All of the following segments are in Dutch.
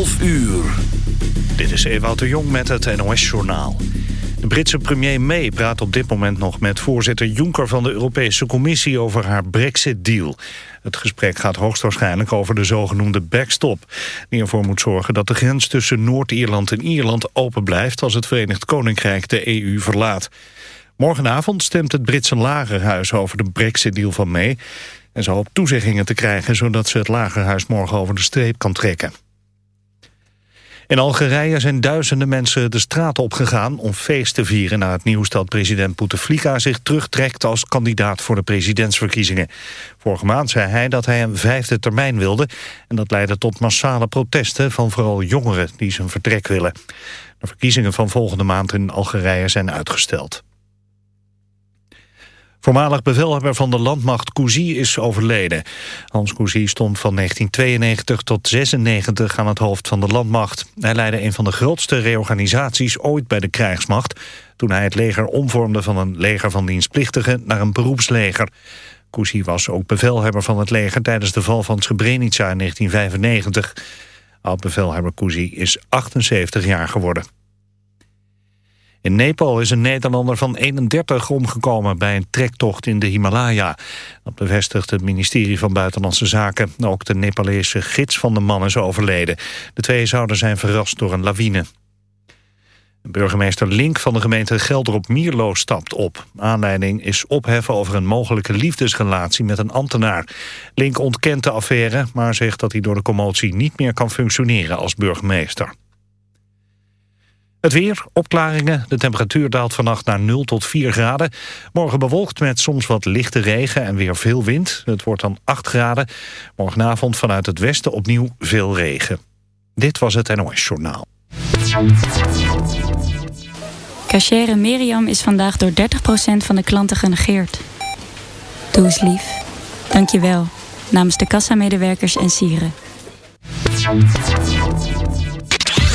11 uur. Dit is Ewout de Jong met het NOS-journaal. De Britse premier May praat op dit moment nog met voorzitter Juncker van de Europese Commissie over haar Brexit-deal. Het gesprek gaat hoogstwaarschijnlijk over de zogenoemde backstop. Die ervoor moet zorgen dat de grens tussen Noord-Ierland en Ierland open blijft als het Verenigd Koninkrijk de EU verlaat. Morgenavond stemt het Britse lagerhuis over de Brexit-deal van May en ze hoopt toezeggingen te krijgen... zodat ze het lagerhuis morgen over de streep kan trekken. In Algerije zijn duizenden mensen de straat opgegaan om feest te vieren... na het nieuws dat president Bouteflika zich terugtrekt als kandidaat voor de presidentsverkiezingen. Vorige maand zei hij dat hij een vijfde termijn wilde... en dat leidde tot massale protesten van vooral jongeren die zijn vertrek willen. De verkiezingen van volgende maand in Algerije zijn uitgesteld. Voormalig bevelhebber van de landmacht Cousy is overleden. Hans Cousy stond van 1992 tot 96 aan het hoofd van de landmacht. Hij leidde een van de grootste reorganisaties ooit bij de krijgsmacht... toen hij het leger omvormde van een leger van dienstplichtigen naar een beroepsleger. Cousy was ook bevelhebber van het leger tijdens de val van Srebrenica in 1995. Oud-bevelhebber Cousy is 78 jaar geworden. In Nepal is een Nederlander van 31 omgekomen bij een trektocht in de Himalaya. Dat bevestigt het ministerie van Buitenlandse Zaken. Ook de Nepalese gids van de man is overleden. De twee zouden zijn verrast door een lawine. Burgemeester Link van de gemeente Gelderop-Mierlo stapt op. Aanleiding is opheffen over een mogelijke liefdesrelatie met een ambtenaar. Link ontkent de affaire, maar zegt dat hij door de commotie niet meer kan functioneren als burgemeester. Het weer, opklaringen. De temperatuur daalt vannacht naar 0 tot 4 graden. Morgen bewolkt met soms wat lichte regen en weer veel wind. Het wordt dan 8 graden. Morgenavond vanuit het westen opnieuw veel regen. Dit was het NOS Journaal. Cachere Miriam is vandaag door 30% van de klanten genegeerd. Doe eens lief. Dank je wel. Namens de kassamedewerkers en sieren.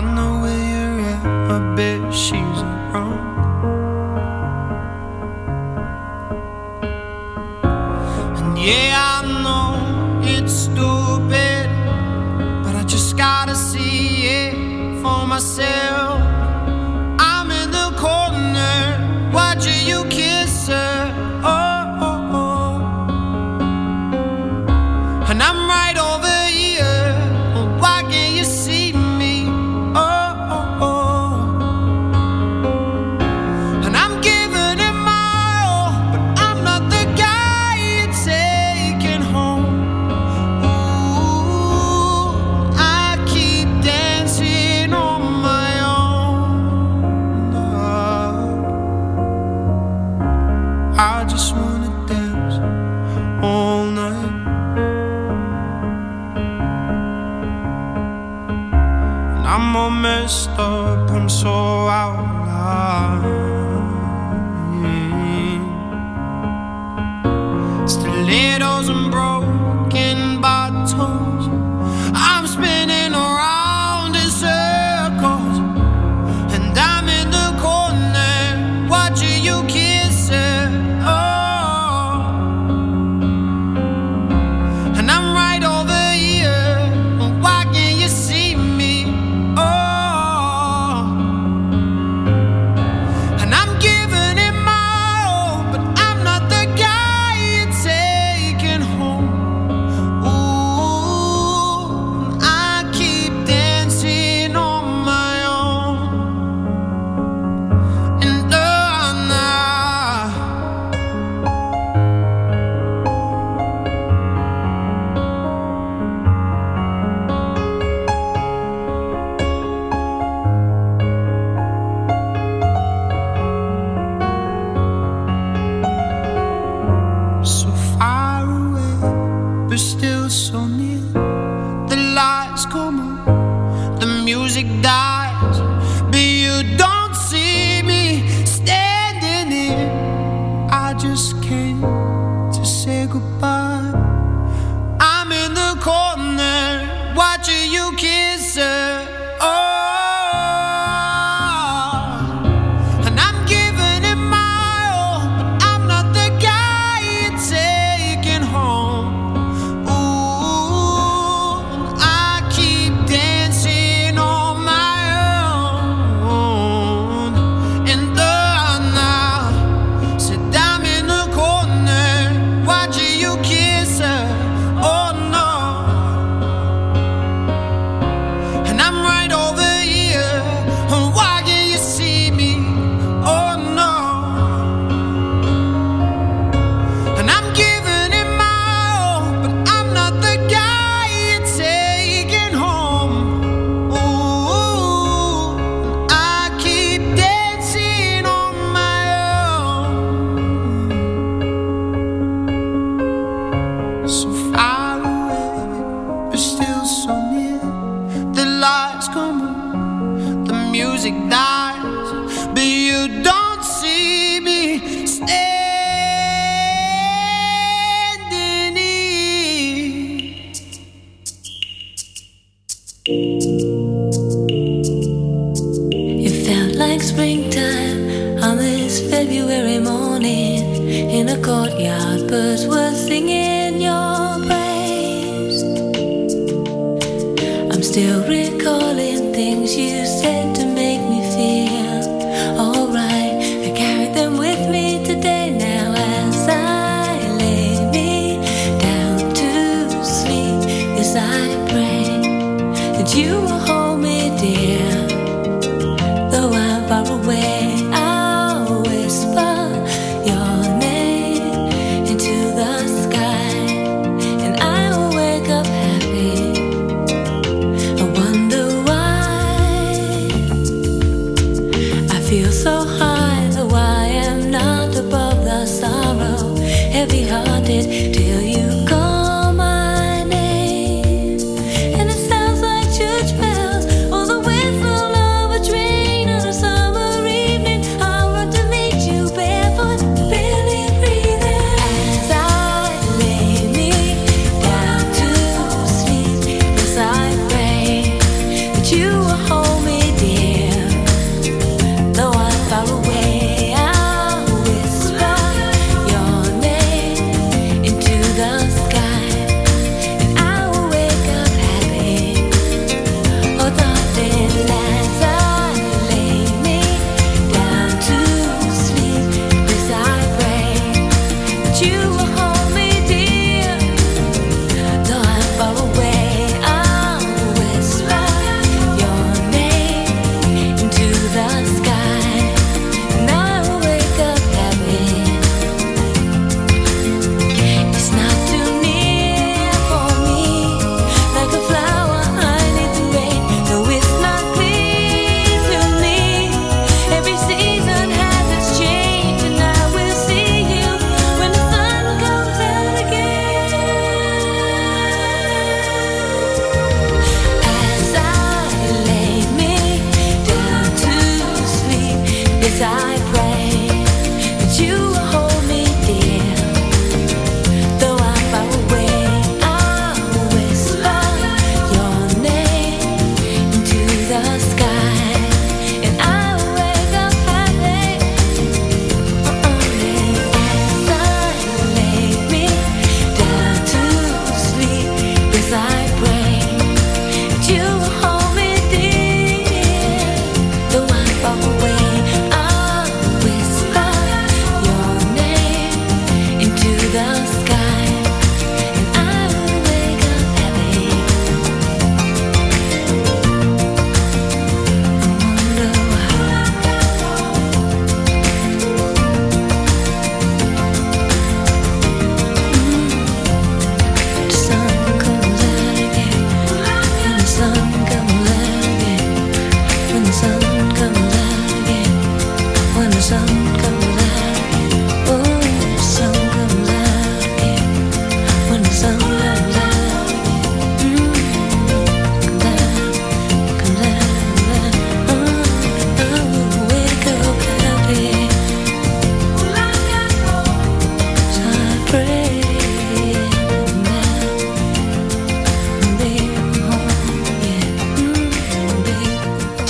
I know where you're at. I bet she's wrong. And yeah. I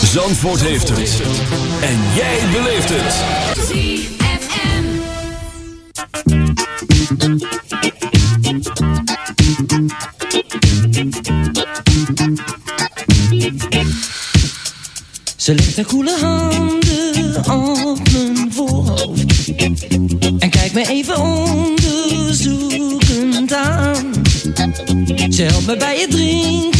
Zandvoort heeft het. En jij beleeft het. ZFM. Ze legt haar koele handen op mijn voorhoofd En kijkt me even onderzoekend aan Ze helpt me bij het drinken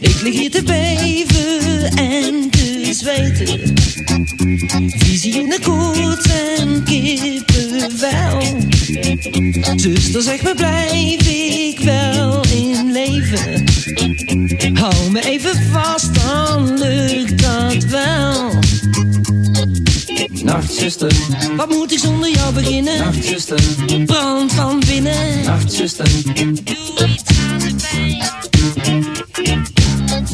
Ik lig hier te beven en te zweten. Visioenen, koorts en kippenvel. Zuster, zeg me, blijf ik wel in leven? Hou me even vast, dan lukt dat wel. Nacht, zuster. Wat moet ik zonder jou beginnen? Nacht, zuster. Brand van binnen. Nacht, zuster. Doe iets aan de pijn.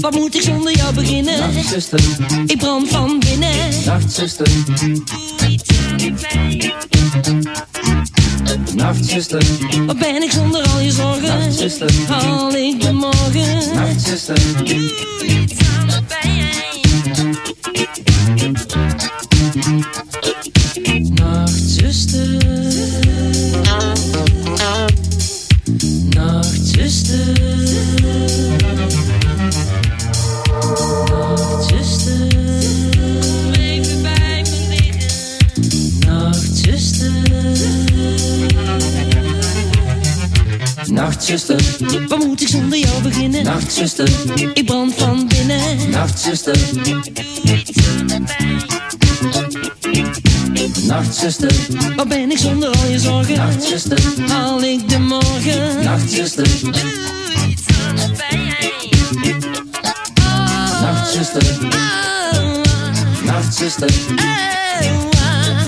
Wat moet ik zonder jou beginnen? Ik brand van binnen. Nacht, zuster. Doe iets aan pijn. Wat ben ik zonder al je zorgen? Nacht, zuster. Haal ik de morgen? Nacht, zuster. Doe iets Nachtzuster, ik brand van binnen. Nachtzuster, doe iets aan de pijn. Nachtzuster, waar ben ik zonder al je zorgen? Nachtzuster, haal ik de morgen? Nachtzuster, doe iets aan de pijn. Oh, Nachtzuster, oh, Nachtzuster,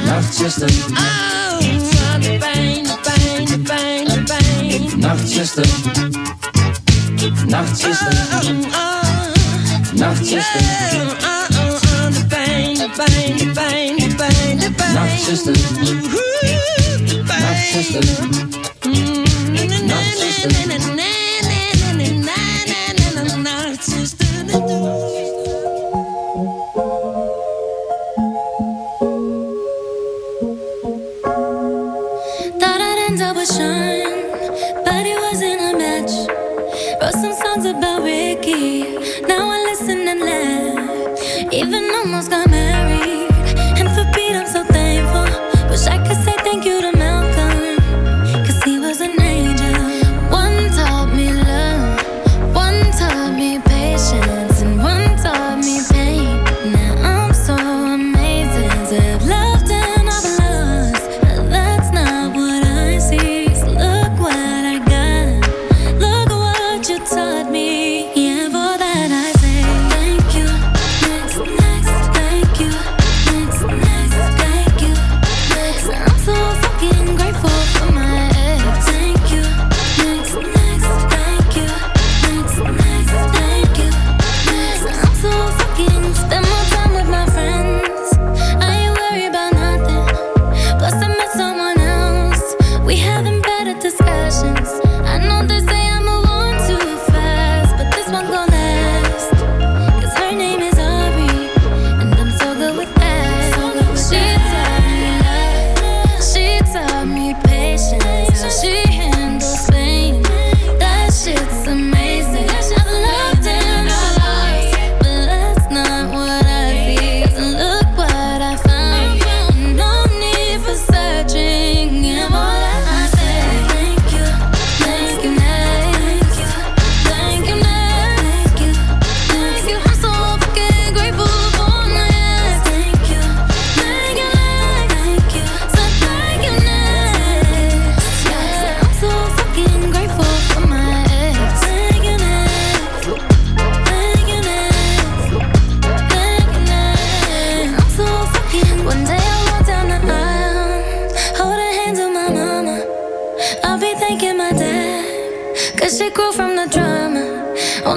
Nachtzuster, de pijn, de pijn, de pijn, de pijn. Nachtzuster. Nachtzuster. Nachtzuster. De pijn, de pijn, de pijn, de pijn, de pijn. Nachtzuster. Nachtzuster. Thought I'd end up with Sean, but it wasn't a match. Wrote some songs about Ricky. Now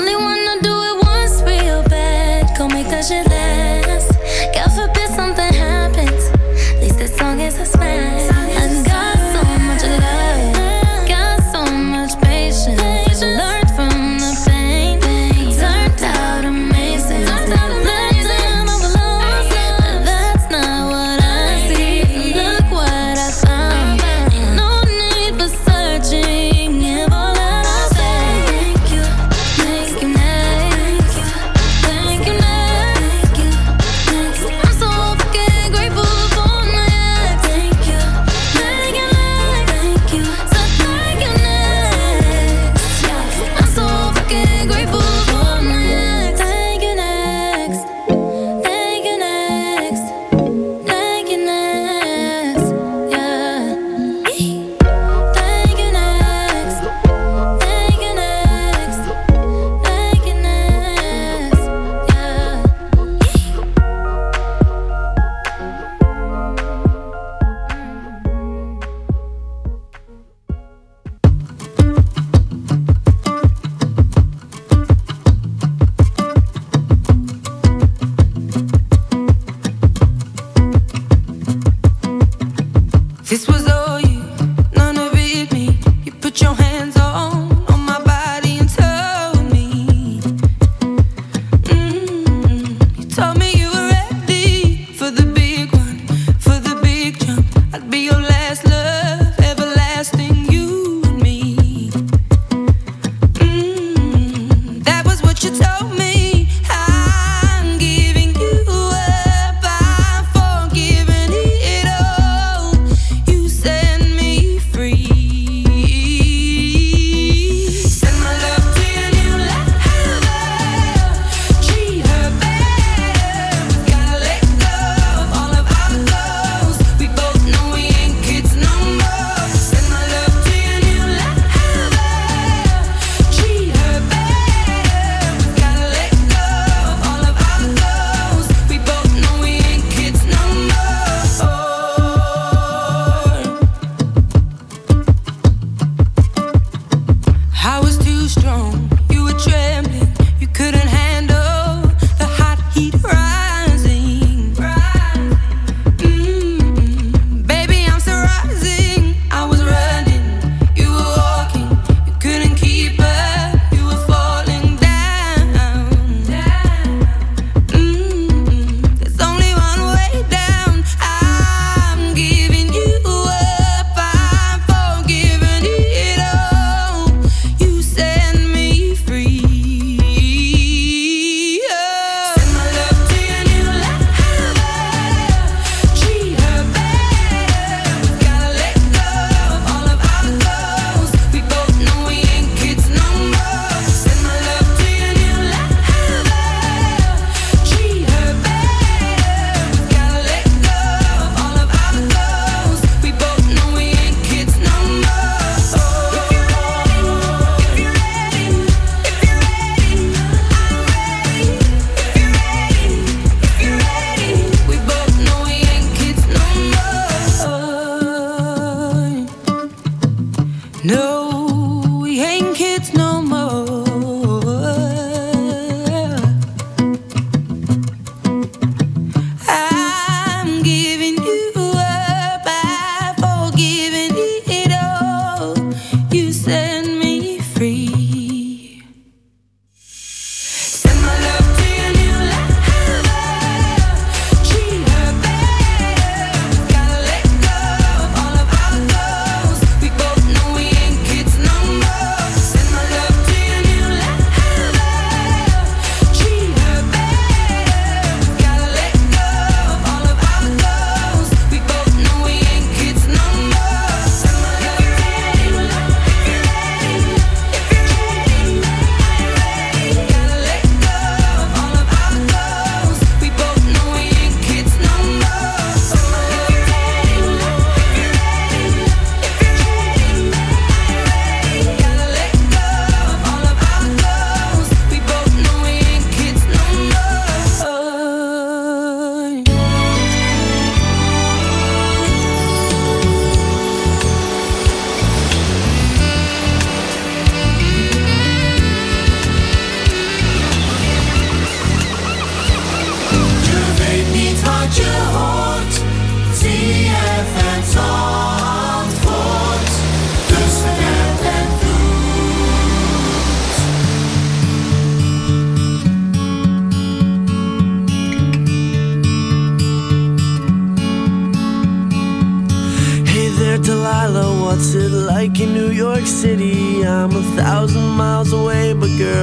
only one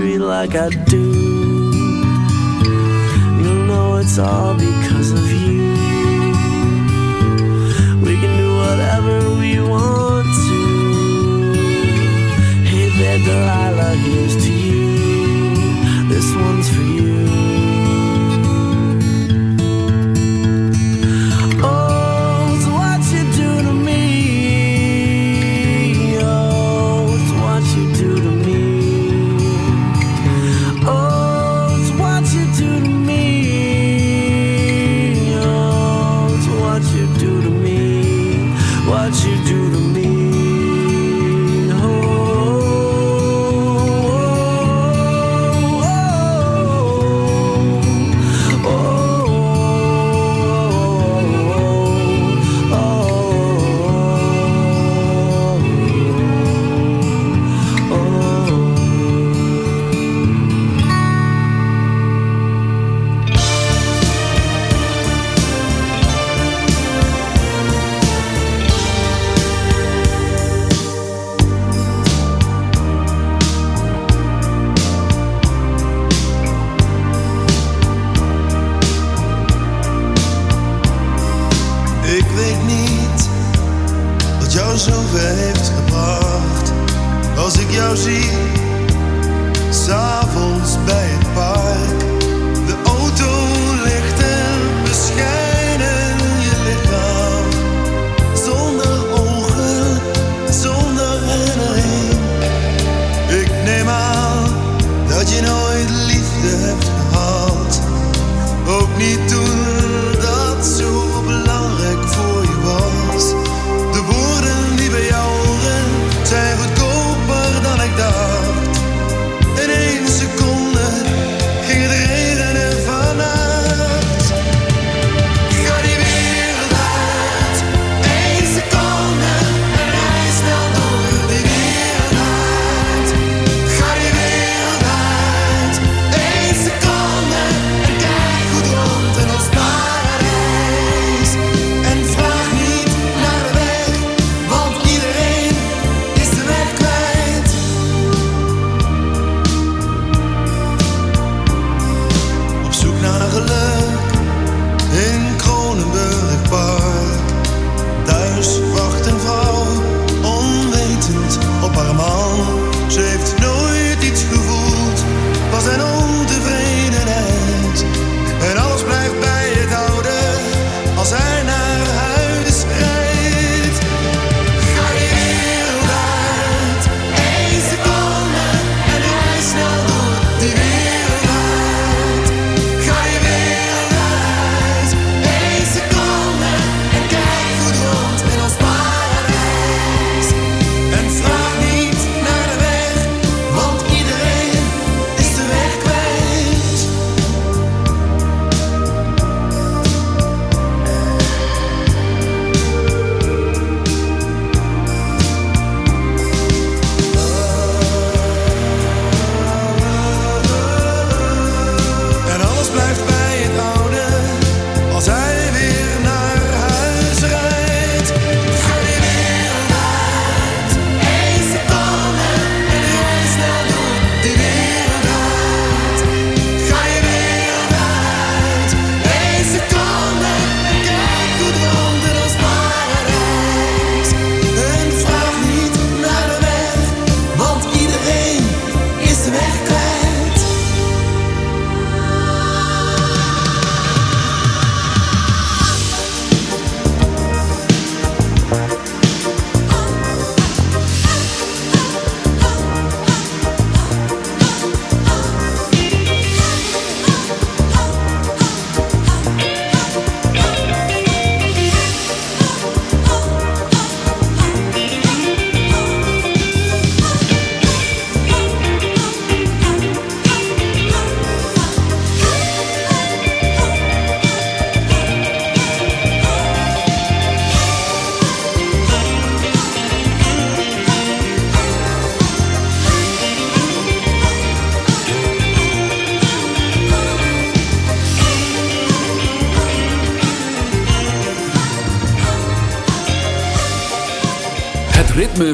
history like I do. You'll know it's all because zover heeft gebracht. Als ik jou zie,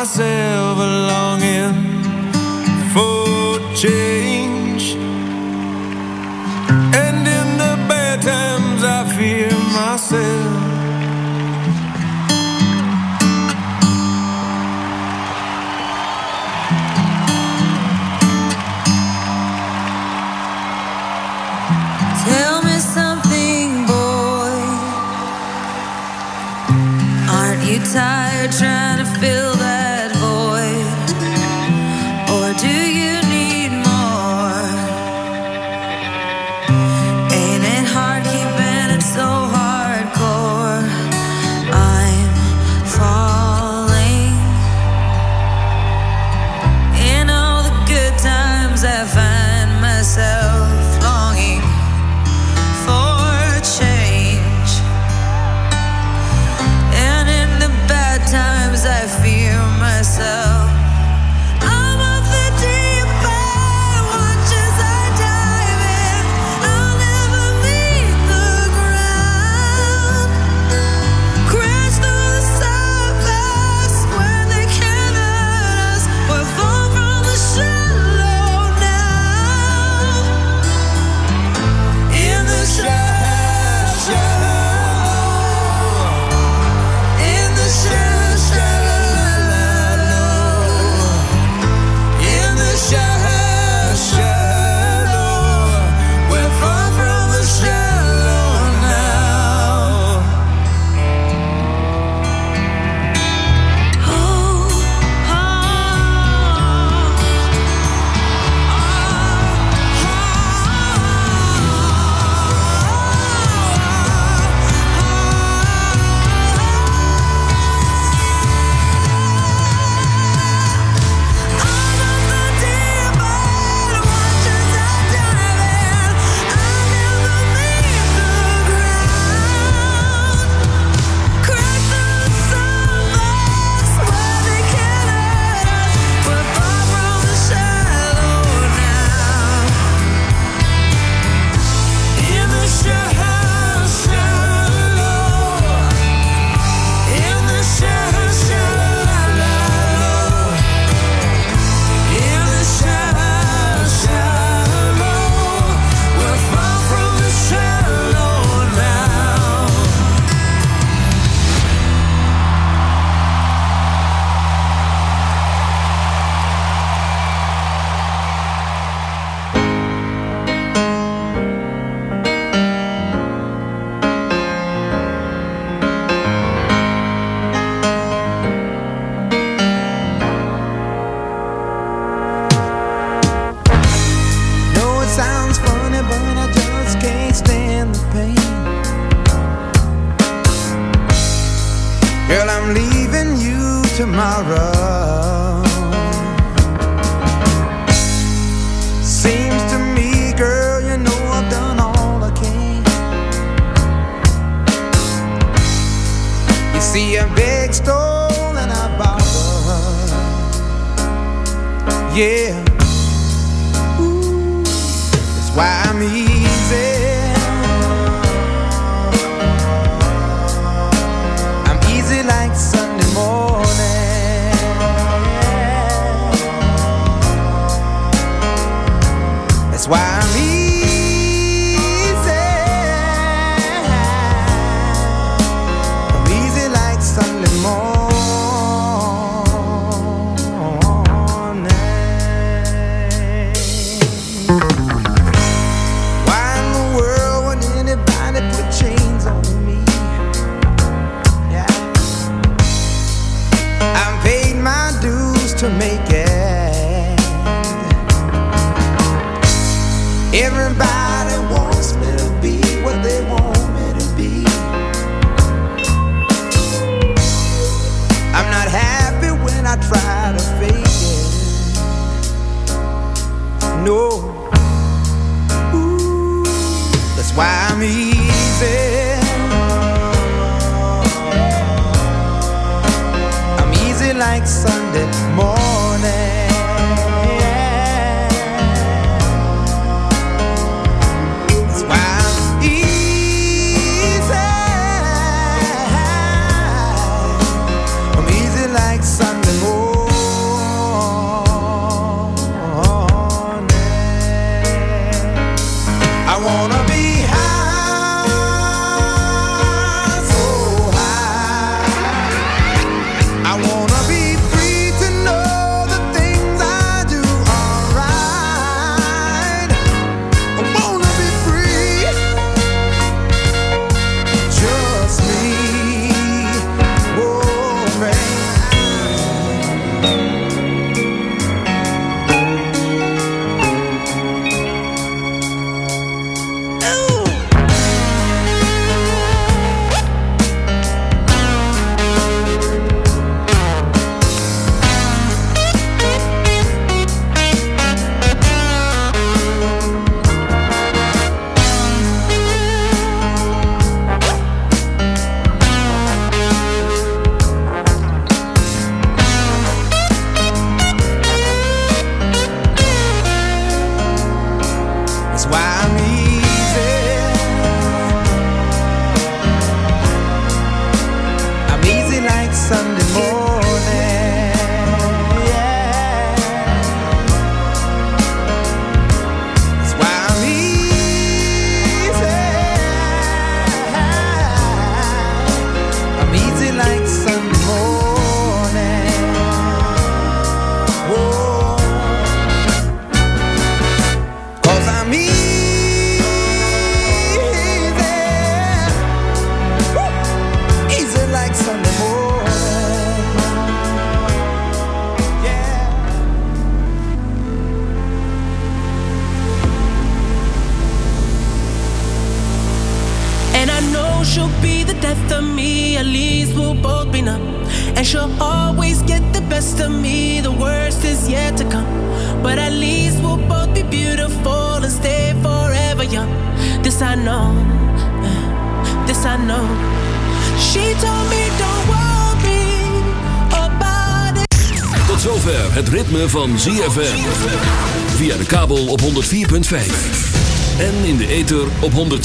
myself longing for change. And in the bad times, I fear myself.